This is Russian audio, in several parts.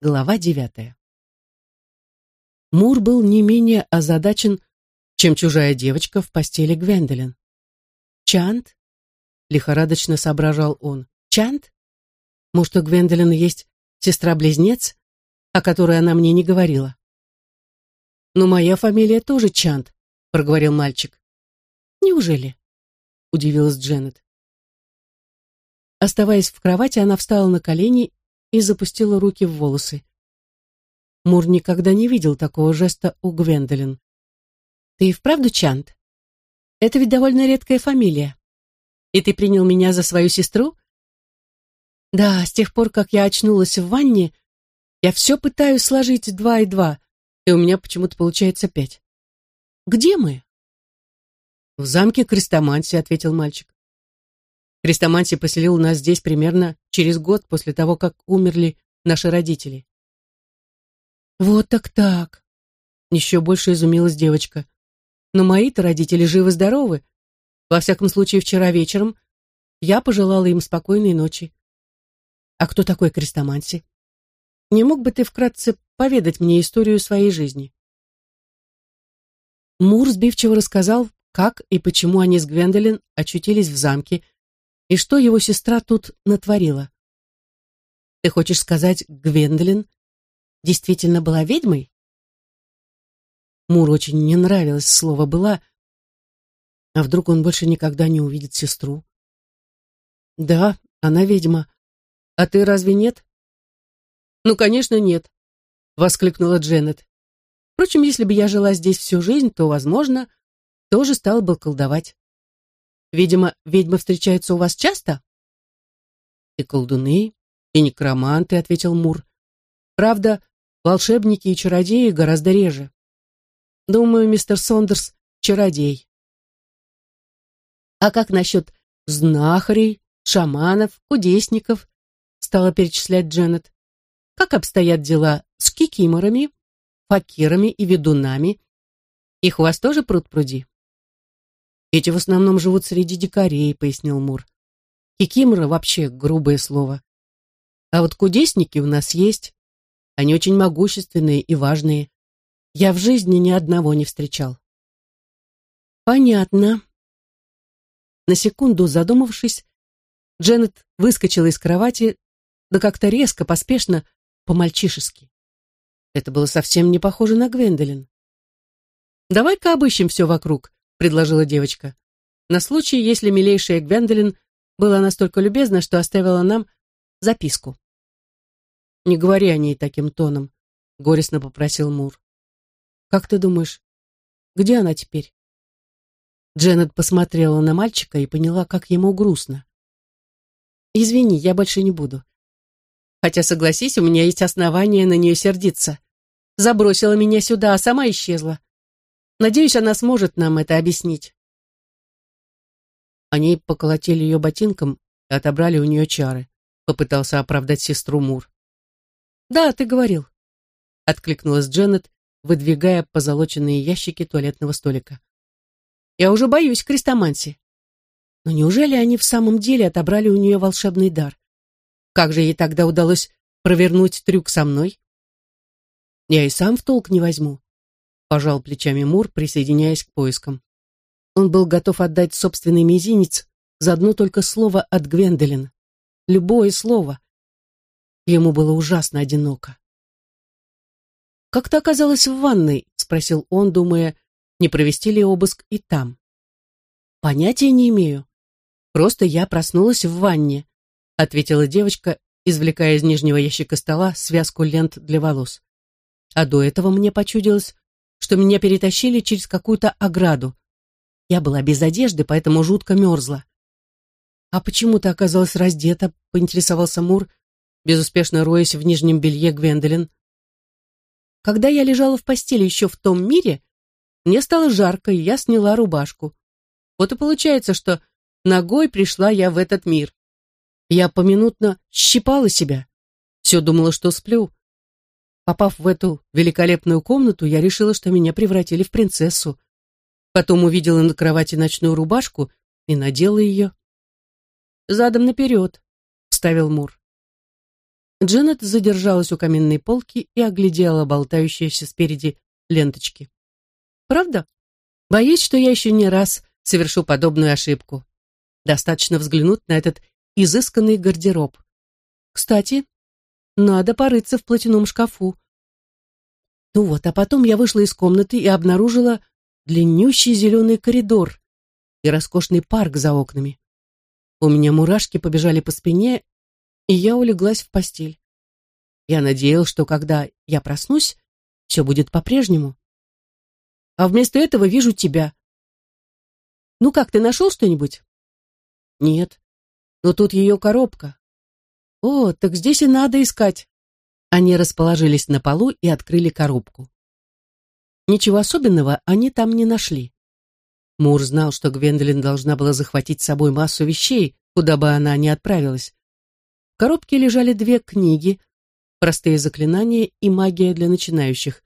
Глава девятая. Мур был не менее озадачен, чем чужая девочка в постели Гвендолин. «Чант?» — лихорадочно соображал он. «Чант? Может, у Гвендолин есть сестра-близнец, о которой она мне не говорила?» «Но моя фамилия тоже Чант», — проговорил мальчик. «Неужели?» — удивилась Дженнет. Оставаясь в кровати, она встала на колени и запустила руки в волосы. Мур никогда не видел такого жеста у Гвендолин. «Ты и вправду Чант? Это ведь довольно редкая фамилия. И ты принял меня за свою сестру?» «Да, с тех пор, как я очнулась в ванне, я все пытаюсь сложить два и два, и у меня почему-то получается пять. Где мы?» «В замке Крестоманси», — ответил мальчик. Крестоманси поселил нас здесь примерно через год после того, как умерли наши родители. Вот так так. Еще больше изумилась девочка. Но мои-то родители живы-здоровы. Во всяком случае, вчера вечером я пожелала им спокойной ночи. А кто такой Крестоманси? Не мог бы ты вкратце поведать мне историю своей жизни? Мур сбивчиво рассказал, как и почему они с Гвендолин очутились в замке, и что его сестра тут натворила. Ты хочешь сказать, Гвендолин действительно была ведьмой? Мур очень не нравилось слово «была», а вдруг он больше никогда не увидит сестру? Да, она ведьма. А ты разве нет? Ну, конечно, нет, воскликнула Дженнет. Впрочем, если бы я жила здесь всю жизнь, то, возможно, тоже стала бы колдовать. Видимо, ведьмы встречаются у вас часто? И колдуны, и некроманты, ответил Мур. Правда, волшебники и чародеи гораздо реже. Думаю, мистер Сондерс чародей. А как насчет знахарей, шаманов, кудесников? Стала перечислять Дженнет. Как обстоят дела с кикиморами, факирами и ведунами? Их у вас тоже пруд-пруди? Эти в основном живут среди дикарей, пояснил Мур. Кикимора вообще грубое слово. А вот кудесники у нас есть. Они очень могущественные и важные. Я в жизни ни одного не встречал. Понятно. На секунду задумавшись, Дженнет выскочила из кровати, да как-то резко, поспешно, по-мальчишески. Это было совсем не похоже на Гвендолин. «Давай-ка обыщем все вокруг», предложила девочка. На случай, если милейшая Гвендолин была настолько любезна, что оставила нам записку. «Не говори о ней таким тоном», — горестно попросил Мур. «Как ты думаешь, где она теперь?» Дженнет посмотрела на мальчика и поняла, как ему грустно. «Извини, я больше не буду. Хотя, согласись, у меня есть основания на нее сердиться. Забросила меня сюда, а сама исчезла. Надеюсь, она сможет нам это объяснить. Они поколотили ее ботинком и отобрали у нее чары. Попытался оправдать сестру Мур. «Да, ты говорил», — откликнулась Дженнет, выдвигая позолоченные ящики туалетного столика. «Я уже боюсь крестоманси. Но неужели они в самом деле отобрали у нее волшебный дар? Как же ей тогда удалось провернуть трюк со мной? Я и сам в толк не возьму пожал плечами Мур, присоединяясь к поискам. Он был готов отдать собственный мизинец за одно только слово от Гвендолин. Любое слово. Ему было ужасно одиноко. «Как ты оказалась в ванной?» — спросил он, думая, не провести ли обыск и там. «Понятия не имею. Просто я проснулась в ванне», — ответила девочка, извлекая из нижнего ящика стола связку лент для волос. А до этого мне почудилось, что меня перетащили через какую-то ограду. Я была без одежды, поэтому жутко мерзла. «А почему ты оказалась раздета?» — поинтересовался Мур, безуспешно роясь в нижнем белье Гвендолин. «Когда я лежала в постели еще в том мире, мне стало жарко, и я сняла рубашку. Вот и получается, что ногой пришла я в этот мир. Я поминутно щипала себя. Все думала, что сплю, Попав в эту великолепную комнату, я решила, что меня превратили в принцессу. Потом увидела на кровати ночную рубашку и надела ее. «Задом наперед», — вставил Мур. Дженнет задержалась у каменной полки и оглядела болтающиеся спереди ленточки. «Правда? Боюсь, что я еще не раз совершу подобную ошибку. Достаточно взглянуть на этот изысканный гардероб. Кстати, надо порыться в платяном шкафу. Ну вот, а потом я вышла из комнаты и обнаружила длиннющий зеленый коридор и роскошный парк за окнами. У меня мурашки побежали по спине, и я улеглась в постель. Я надеялась, что когда я проснусь, все будет по-прежнему. А вместо этого вижу тебя. Ну как, ты нашел что-нибудь? Нет. Но тут ее коробка. О, так здесь и надо искать. Они расположились на полу и открыли коробку. Ничего особенного они там не нашли. Мур знал, что Гвендолин должна была захватить с собой массу вещей, куда бы она ни отправилась. В коробке лежали две книги «Простые заклинания» и «Магия для начинающих»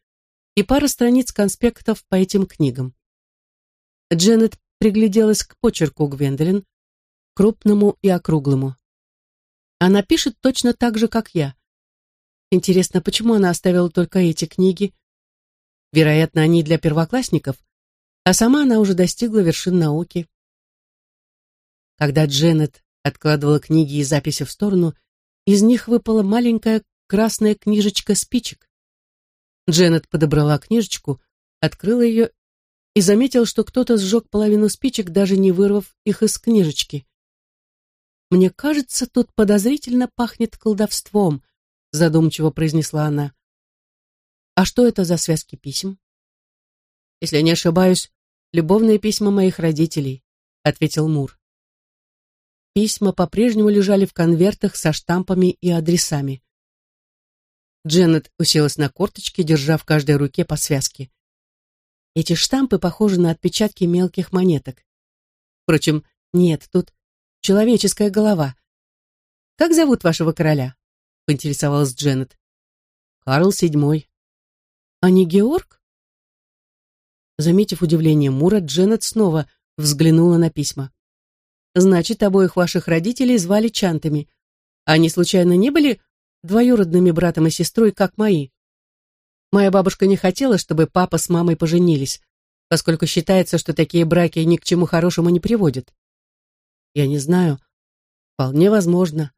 и пара страниц конспектов по этим книгам. Дженнет пригляделась к почерку Гвендолин, крупному и округлому. Она пишет точно так же, как я. Интересно, почему она оставила только эти книги? Вероятно, они для первоклассников, а сама она уже достигла вершин науки. Когда Дженнет откладывала книги и записи в сторону, из них выпала маленькая красная книжечка спичек. Дженнет подобрала книжечку, открыла ее и заметила, что кто-то сжег половину спичек, даже не вырвав их из книжечки. «Мне кажется, тут подозрительно пахнет колдовством», задумчиво произнесла она. «А что это за связки писем?» «Если не ошибаюсь, любовные письма моих родителей», ответил Мур. Письма по-прежнему лежали в конвертах со штампами и адресами. Дженнет уселась на корточки, держа в каждой руке по связке. Эти штампы похожи на отпечатки мелких монеток. Впрочем, нет, тут человеческая голова. Как зовут вашего короля? поинтересовалась Дженнет. Карл седьмой. А не Георг? Заметив удивление Мура, Дженнет снова взглянула на письма. Значит, обоих ваших родителей звали Чантами. Они случайно не были двоюродными братом и сестрой, как мои? Моя бабушка не хотела, чтобы папа с мамой поженились, поскольку считается, что такие браки ни к чему хорошему не приводят. Я не знаю. Вполне возможно.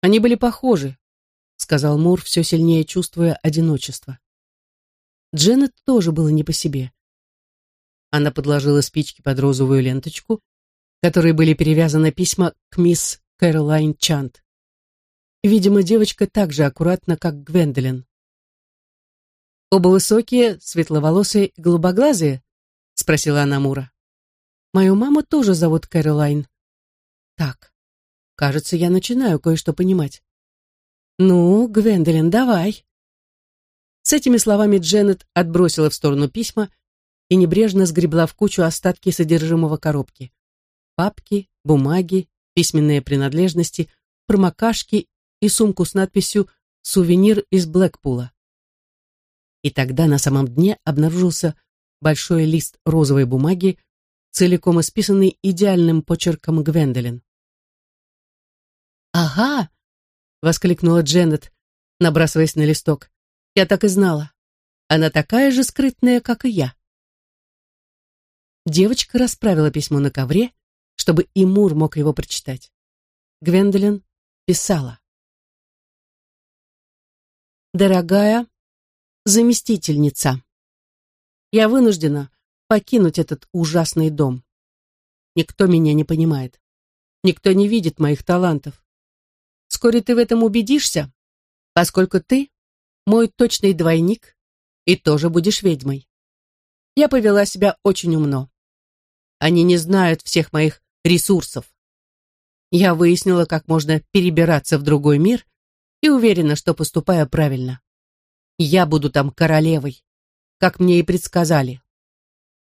Они были похожи, сказал Мур, все сильнее чувствуя одиночество. Дженнет тоже было не по себе. Она подложила спички под розовую ленточку, которой были перевязаны письма к мисс Кэролайн Чант. Видимо, девочка так же аккуратна, как Гвендолин. «Оба высокие, светловолосые и голубоглазые?» — спросила она Мура. «Мою маму тоже зовут Кэролайн». «Так, Кажется, я начинаю кое-что понимать. Ну, Гвендолин, давай. С этими словами Дженнет отбросила в сторону письма и небрежно сгребла в кучу остатки содержимого коробки. Папки, бумаги, письменные принадлежности, промокашки и сумку с надписью «Сувенир из Блэкпула». И тогда на самом дне обнаружился большой лист розовой бумаги, целиком исписанный идеальным почерком Гвендолин. «Ага!» — воскликнула Дженнет, набрасываясь на листок. «Я так и знала. Она такая же скрытная, как и я». Девочка расправила письмо на ковре, чтобы и Мур мог его прочитать. Гвендолин писала. «Дорогая заместительница, я вынуждена покинуть этот ужасный дом. Никто меня не понимает. Никто не видит моих талантов. Вскоре ты в этом убедишься, поскольку ты мой точный двойник и тоже будешь ведьмой. Я повела себя очень умно. Они не знают всех моих ресурсов. Я выяснила, как можно перебираться в другой мир и уверена, что поступаю правильно. Я буду там королевой, как мне и предсказали.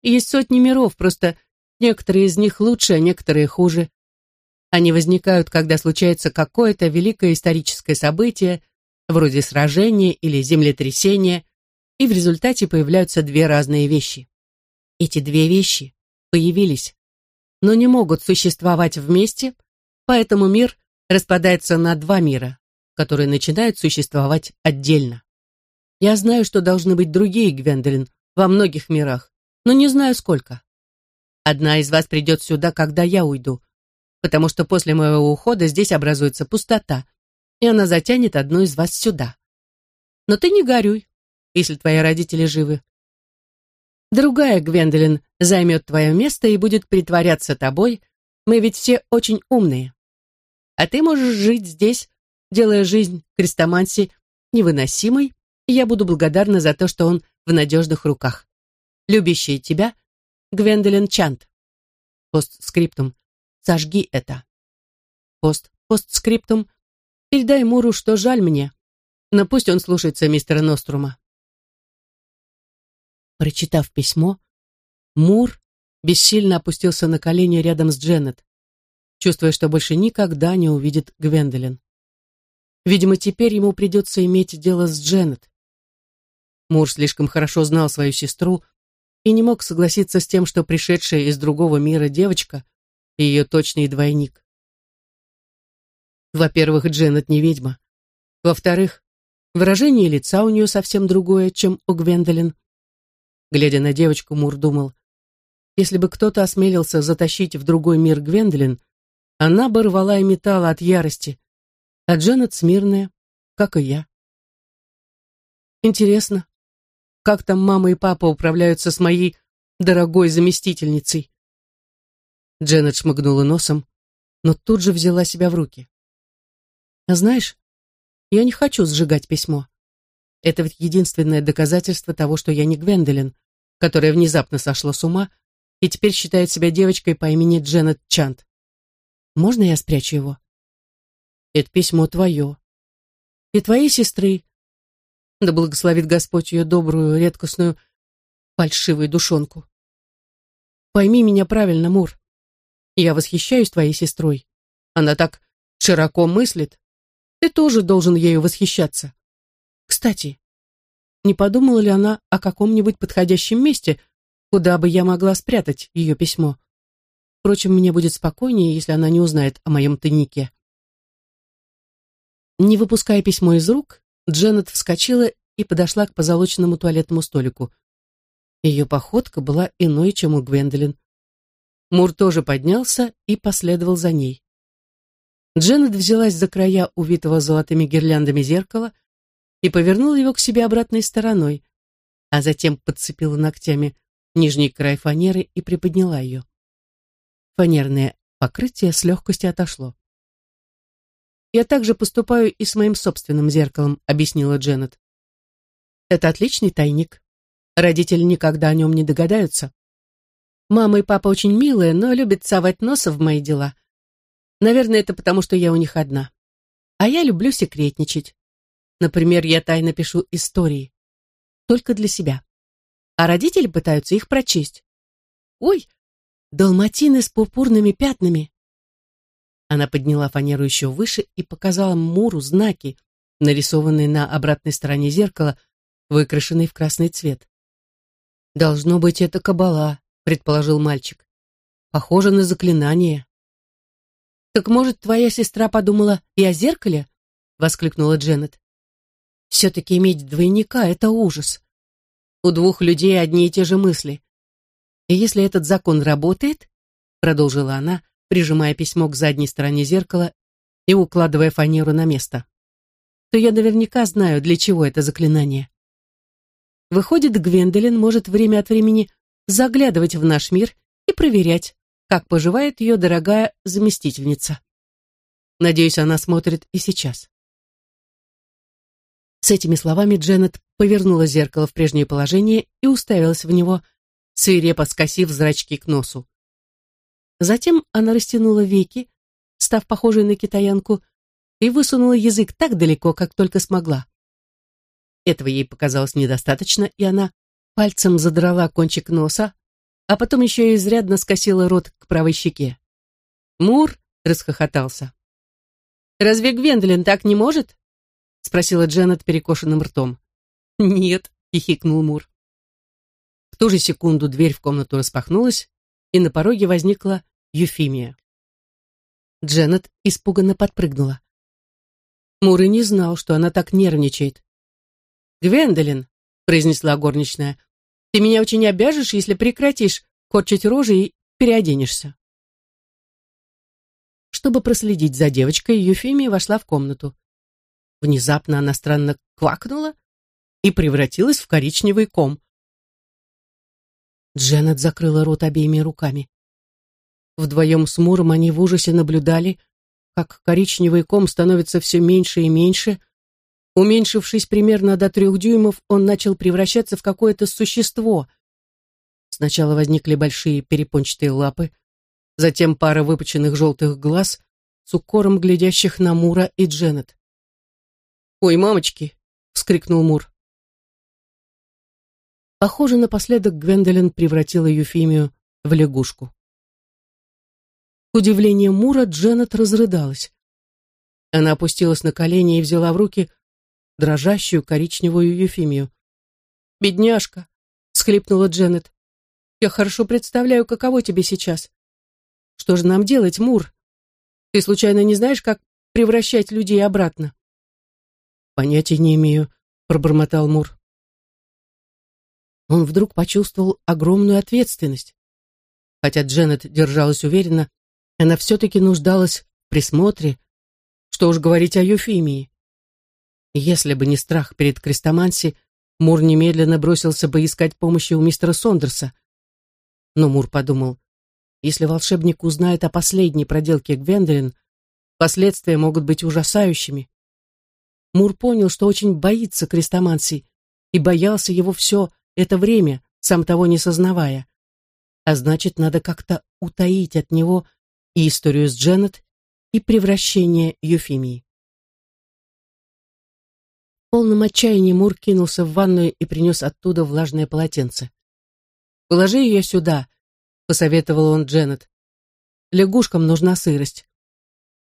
Есть сотни миров, просто некоторые из них лучше, а некоторые хуже. Они возникают, когда случается какое-то великое историческое событие, вроде сражения или землетрясения, и в результате появляются две разные вещи. Эти две вещи появились, но не могут существовать вместе, поэтому мир распадается на два мира, которые начинают существовать отдельно. Я знаю, что должны быть другие Гвендолин во многих мирах, но не знаю сколько. Одна из вас придет сюда, когда я уйду, потому что после моего ухода здесь образуется пустота, и она затянет одну из вас сюда. Но ты не горюй, если твои родители живы. Другая Гвендолин займет твое место и будет притворяться тобой. Мы ведь все очень умные. А ты можешь жить здесь, делая жизнь крестоманси невыносимой, и я буду благодарна за то, что он в надежных руках. Любящая тебя, Гвендолин Чант. Постскриптум. Сожги это. Пост. Постскриптум. Передай Муру, что жаль мне, но пусть он слушается мистера Нострума. Прочитав письмо, Мур бессильно опустился на колени рядом с Дженнет, чувствуя, что больше никогда не увидит Гвендолин. Видимо, теперь ему придется иметь дело с Дженнет. Мур слишком хорошо знал свою сестру и не мог согласиться с тем, что пришедшая из другого мира девочка — ее точный двойник. Во-первых, Дженнет не ведьма. Во-вторых, выражение лица у нее совсем другое, чем у Гвендолин. Глядя на девочку, Мур думал, если бы кто-то осмелился затащить в другой мир Гвендолин, она бы рвала и металла от ярости, а Дженнет смирная, как и я. Интересно, как там мама и папа управляются с моей дорогой заместительницей? Дженнет шмыгнула носом, но тут же взяла себя в руки. А знаешь, я не хочу сжигать письмо. Это ведь единственное доказательство того, что я не Гвендолин, которая внезапно сошла с ума и теперь считает себя девочкой по имени Дженнет Чант. Можно я спрячу его? Это письмо твое. И твоей сестры. Да благословит Господь ее добрую, редкостную, фальшивую душонку. Пойми меня правильно, Мур. Я восхищаюсь твоей сестрой. Она так широко мыслит. Ты тоже должен ею восхищаться. Кстати, не подумала ли она о каком-нибудь подходящем месте, куда бы я могла спрятать ее письмо? Впрочем, мне будет спокойнее, если она не узнает о моем тайнике. Не выпуская письмо из рук, Дженнет вскочила и подошла к позолоченному туалетному столику. Ее походка была иной, чем у Гвендолин. Мур тоже поднялся и последовал за ней. Дженнет взялась за края увитого золотыми гирляндами зеркала, и повернула его к себе обратной стороной, а затем подцепила ногтями нижний край фанеры и приподняла ее. Фанерное покрытие с легкостью отошло. «Я также поступаю и с моим собственным зеркалом», — объяснила Дженнет. «Это отличный тайник. Родители никогда о нем не догадаются. Мама и папа очень милые, но любят совать носа в мои дела. Наверное, это потому, что я у них одна. А я люблю секретничать. Например, я тайно пишу истории. Только для себя. А родители пытаются их прочесть. Ой, далматины с пурпурными пятнами. Она подняла фанеру еще выше и показала Муру знаки, нарисованные на обратной стороне зеркала, выкрашенные в красный цвет. «Должно быть, это кабала», — предположил мальчик. «Похоже на заклинание». «Так, может, твоя сестра подумала и о зеркале?» — воскликнула Дженнет. Все-таки иметь двойника — это ужас. У двух людей одни и те же мысли. И если этот закон работает, продолжила она, прижимая письмо к задней стороне зеркала и укладывая фанеру на место, то я наверняка знаю, для чего это заклинание. Выходит, Гвендолин может время от времени заглядывать в наш мир и проверять, как поживает ее дорогая заместительница. Надеюсь, она смотрит и сейчас. С этими словами Дженнет повернула зеркало в прежнее положение и уставилась в него, свирепо скосив зрачки к носу. Затем она растянула веки, став похожей на китаянку, и высунула язык так далеко, как только смогла. Этого ей показалось недостаточно, и она пальцем задрала кончик носа, а потом еще и изрядно скосила рот к правой щеке. Мур расхохотался. «Разве Гвендолин так не может?» — спросила Дженнет перекошенным ртом. «Нет», — хихикнул Мур. В ту же секунду дверь в комнату распахнулась, и на пороге возникла Юфимия. Дженнет испуганно подпрыгнула. Мур и не знал, что она так нервничает. «Гвендолин», — произнесла горничная, — «ты меня очень обяжешь, если прекратишь корчить рожи и переоденешься». Чтобы проследить за девочкой, Юфимия вошла в комнату. Внезапно она странно квакнула и превратилась в коричневый ком. Дженнет закрыла рот обеими руками. Вдвоем с Муром они в ужасе наблюдали, как коричневый ком становится все меньше и меньше. Уменьшившись примерно до трех дюймов, он начал превращаться в какое-то существо. Сначала возникли большие перепончатые лапы, затем пара выпученных желтых глаз с укором глядящих на Мура и Дженнет. «Ой, мамочки!» — вскрикнул Мур. Похоже, напоследок Гвендолин превратила Юфимию в лягушку. К удивлению Мура, Дженнет разрыдалась. Она опустилась на колени и взяла в руки дрожащую коричневую Юфимию. «Бедняжка!» — схлипнула Дженнет. «Я хорошо представляю, каково тебе сейчас. Что же нам делать, Мур? Ты случайно не знаешь, как превращать людей обратно?» «Понятия не имею», — пробормотал Мур. Он вдруг почувствовал огромную ответственность. Хотя Дженнет держалась уверенно, она все-таки нуждалась в присмотре, что уж говорить о Юфимии. Если бы не страх перед Крестоманси, Мур немедленно бросился бы искать помощи у мистера Сондерса. Но Мур подумал, если волшебник узнает о последней проделке Гвендолин, последствия могут быть ужасающими. Мур понял, что очень боится Крестоманси и боялся его все это время, сам того не сознавая. А значит, надо как-то утаить от него и историю с Дженнет, и превращение Юфимии. Полном отчаянии Мур кинулся в ванную и принес оттуда влажное полотенце. «Положи ее сюда», — посоветовал он Дженнет. «Лягушкам нужна сырость.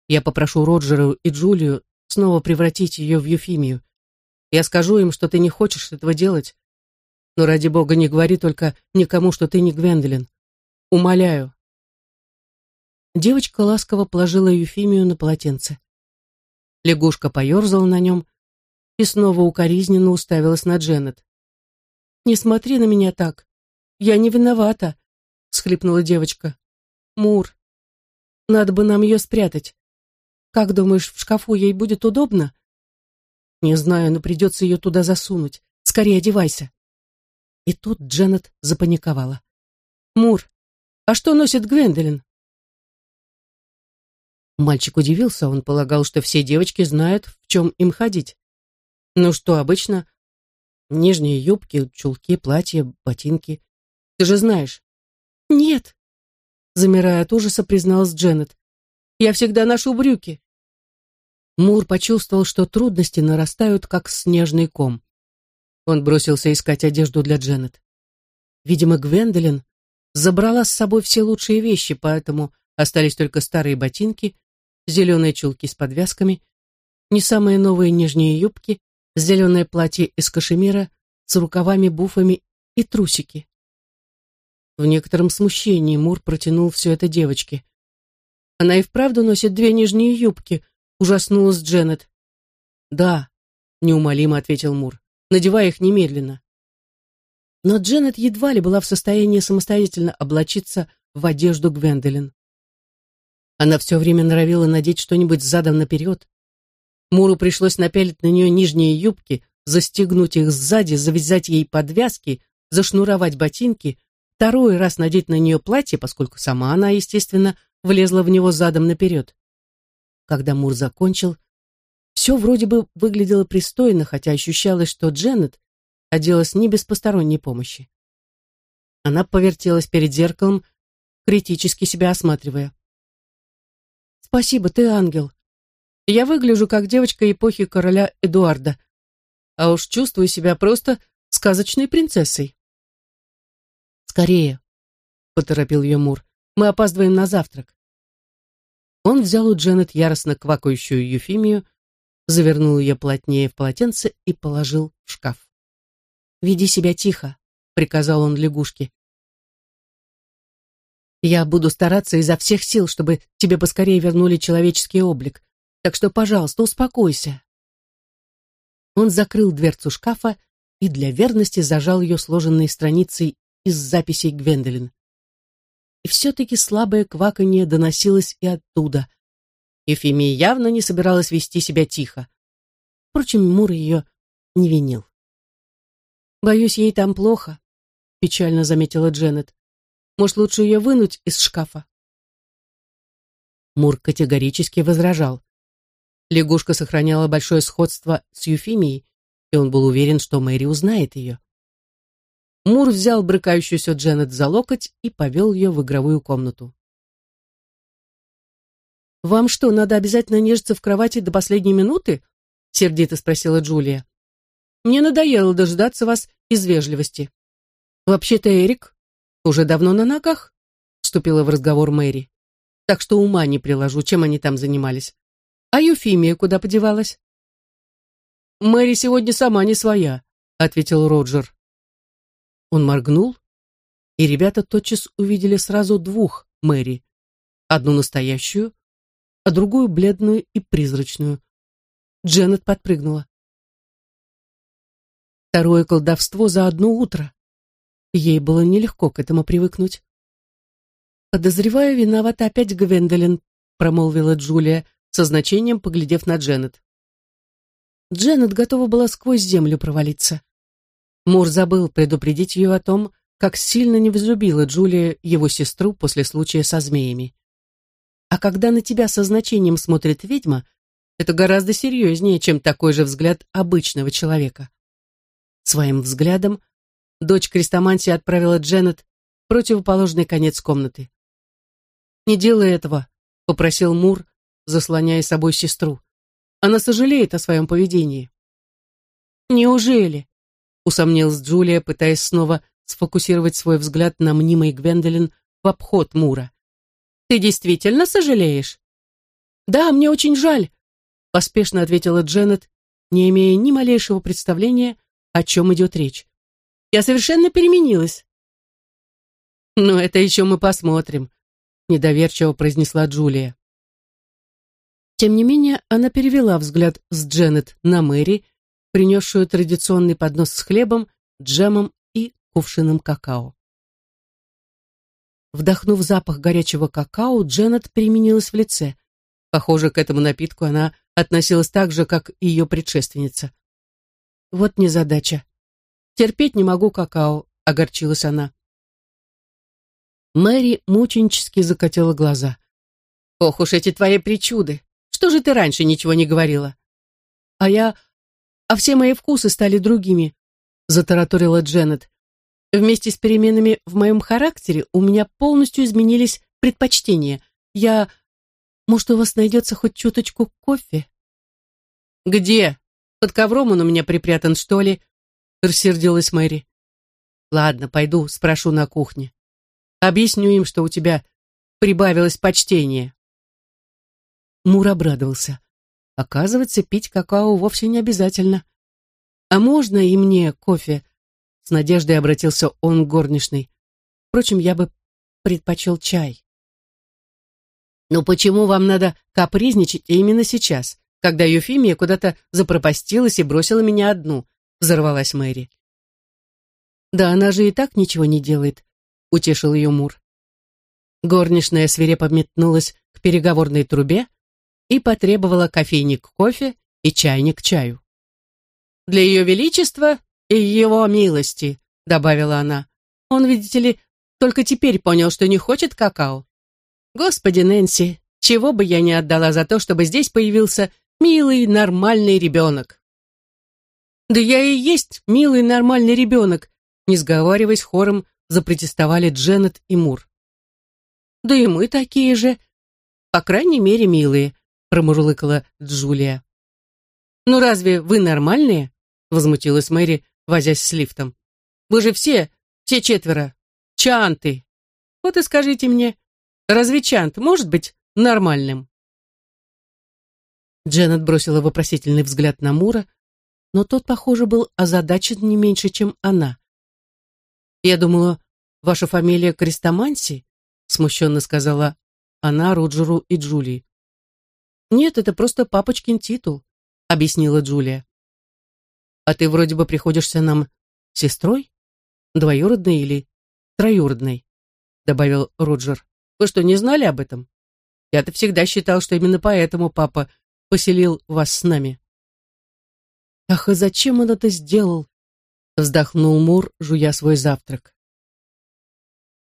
Я попрошу Роджеру и Джулию снова превратить ее в Юфимию. Я скажу им, что ты не хочешь этого делать, но ради бога не говори только никому, что ты не Гвендолин. Умоляю, Девочка ласково положила Юфимию на полотенце. Лягушка поерзала на нем и снова укоризненно уставилась на Дженнет. «Не смотри на меня так. Я не виновата», — схлипнула девочка. «Мур, надо бы нам ее спрятать. Как думаешь, в шкафу ей будет удобно?» «Не знаю, но придется ее туда засунуть. Скорее одевайся». И тут Дженнет запаниковала. «Мур, а что носит Гвендолин?» Мальчик удивился, он полагал, что все девочки знают, в чем им ходить. Ну что, обычно нижние юбки, чулки, платья, ботинки. Ты же знаешь. Нет, замирая от ужаса, призналась Дженнет. Я всегда ношу брюки. Мур почувствовал, что трудности нарастают, как снежный ком. Он бросился искать одежду для Дженнет. Видимо, Гвендолин забрала с собой все лучшие вещи, поэтому остались только старые ботинки, зеленые чулки с подвязками, не самые новые нижние юбки, зеленое платье из кашемира с рукавами-буфами и трусики. В некотором смущении Мур протянул все это девочке. «Она и вправду носит две нижние юбки», — ужаснулась Дженнет. «Да», — неумолимо ответил Мур, — «надевай их немедленно». Но Дженнет едва ли была в состоянии самостоятельно облачиться в одежду Гвендолин. Она все время норовила надеть что-нибудь задом наперед. Муру пришлось напялить на нее нижние юбки, застегнуть их сзади, завязать ей подвязки, зашнуровать ботинки, второй раз надеть на нее платье, поскольку сама она, естественно, влезла в него задом наперед. Когда Мур закончил, все вроде бы выглядело пристойно, хотя ощущалось, что Дженнет оделась не без посторонней помощи. Она повертелась перед зеркалом, критически себя осматривая. Спасибо, ты ангел. Я выгляжу как девочка эпохи короля Эдуарда, а уж чувствую себя просто сказочной принцессой. Скорее, поторопил ее Мур, мы опаздываем на завтрак. Он взял у Дженнет яростно квакающую Юфимию, завернул ее плотнее в полотенце и положил в шкаф. «Веди себя тихо», — приказал он лягушке. Я буду стараться изо всех сил, чтобы тебе поскорее вернули человеческий облик. Так что, пожалуйста, успокойся. Он закрыл дверцу шкафа и для верности зажал ее сложенной страницей из записей Гвендолин. И все-таки слабое кваканье доносилось и оттуда. Ефимия явно не собиралась вести себя тихо. Впрочем, Мур ее не винил. «Боюсь, ей там плохо», — печально заметила Дженнет. «Может, лучше ее вынуть из шкафа?» Мур категорически возражал. Лягушка сохраняла большое сходство с Юфимией, и он был уверен, что Мэри узнает ее. Мур взял брыкающуюся Дженнет за локоть и повел ее в игровую комнату. «Вам что, надо обязательно нежиться в кровати до последней минуты?» — сердито спросила Джулия. «Мне надоело дожидаться вас из вежливости». «Вообще-то Эрик уже давно на ногах», — вступила в разговор Мэри. «Так что ума не приложу, чем они там занимались. А Юфимия куда подевалась?» «Мэри сегодня сама не своя», — ответил Роджер. Он моргнул, и ребята тотчас увидели сразу двух Мэри. Одну настоящую, а другую бледную и призрачную. Дженнет подпрыгнула. Второе колдовство за одно утро. Ей было нелегко к этому привыкнуть. «Подозреваю, виновата опять Гвендолин», промолвила Джулия, со значением поглядев на Дженнет. Дженнет готова была сквозь землю провалиться. Мур забыл предупредить ее о том, как сильно не возлюбила Джулия его сестру после случая со змеями. А когда на тебя со значением смотрит ведьма, это гораздо серьезнее, чем такой же взгляд обычного человека. Своим взглядом дочь Крестомантии отправила Дженнет в противоположный конец комнаты. «Не делай этого», — попросил Мур, заслоняя собой сестру. «Она сожалеет о своем поведении». «Неужели?» усомнилась Джулия, пытаясь снова сфокусировать свой взгляд на мнимой Гвендолин в обход Мура. «Ты действительно сожалеешь?» «Да, мне очень жаль», — поспешно ответила Дженнет, не имея ни малейшего представления, о чем идет речь. «Я совершенно переменилась». «Ну, это еще мы посмотрим», — недоверчиво произнесла Джулия. Тем не менее, она перевела взгляд с Дженнет на Мэри, принесшую традиционный поднос с хлебом, джемом и кувшином какао. Вдохнув запах горячего какао, Дженнет переменилась в лице. Похоже, к этому напитку она относилась так же, как и ее предшественница. «Вот незадача. Терпеть не могу какао», — огорчилась она. Мэри мученически закатила глаза. «Ох уж эти твои причуды! Что же ты раньше ничего не говорила?» «А я а все мои вкусы стали другими», — затараторила Дженнет. «Вместе с переменами в моем характере у меня полностью изменились предпочтения. Я... Может, у вас найдется хоть чуточку кофе?» «Где? Под ковром он у меня припрятан, что ли?» — рассердилась Мэри. «Ладно, пойду, спрошу на кухне. Объясню им, что у тебя прибавилось почтение». Мур обрадовался. Оказывается, пить какао вовсе не обязательно. А можно и мне кофе? С надеждой обратился он к горничной. Впрочем, я бы предпочел чай. «Ну почему вам надо капризничать именно сейчас, когда Юфимия куда-то запропастилась и бросила меня одну?» взорвалась Мэри. «Да она же и так ничего не делает», — утешил ее Мур. Горничная свирепо метнулась к переговорной трубе, и потребовала кофейник кофе и чайник чаю. «Для ее величества и его милости», — добавила она. «Он, видите ли, только теперь понял, что не хочет какао. Господи, Нэнси, чего бы я не отдала за то, чтобы здесь появился милый, нормальный ребенок». «Да я и есть милый, нормальный ребенок», не сговариваясь хором, запротестовали Дженнет и Мур. «Да и мы такие же, по крайней мере, милые», промурлыкала Джулия. «Ну разве вы нормальные?» возмутилась Мэри, возясь с лифтом. «Вы же все, все четверо, чанты. Вот и скажите мне, разве чант может быть нормальным?» Дженнет бросила вопросительный взгляд на Мура, но тот, похоже, был озадачен не меньше, чем она. «Я думала, ваша фамилия Крестоманси?» смущенно сказала она Роджеру и Джулии. «Нет, это просто папочкин титул», — объяснила Джулия. А ты вроде бы приходишься нам сестрой? Двоюродной или троюродной?» добавил Роджер. «Вы что, не знали об этом? Я-то всегда считал, что именно поэтому папа поселил вас с нами». «Ах, и зачем он это сделал?» вздохнул Мур, жуя свой завтрак.